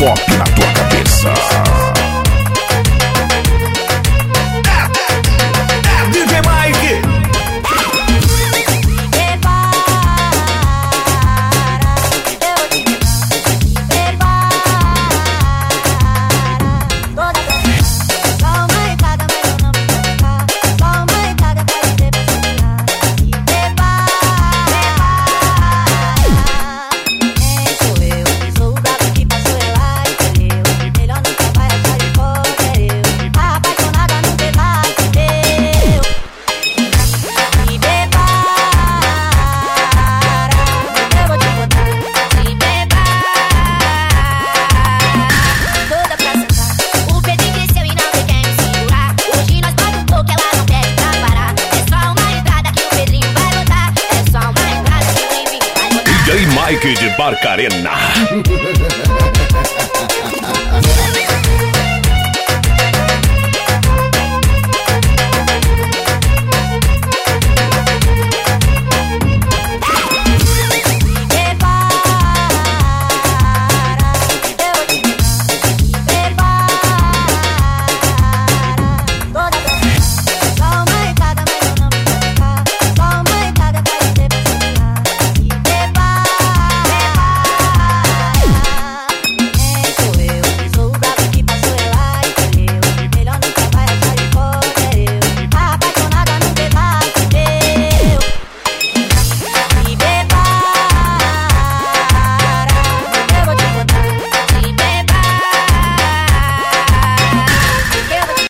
Walk. Mike de Barcarena.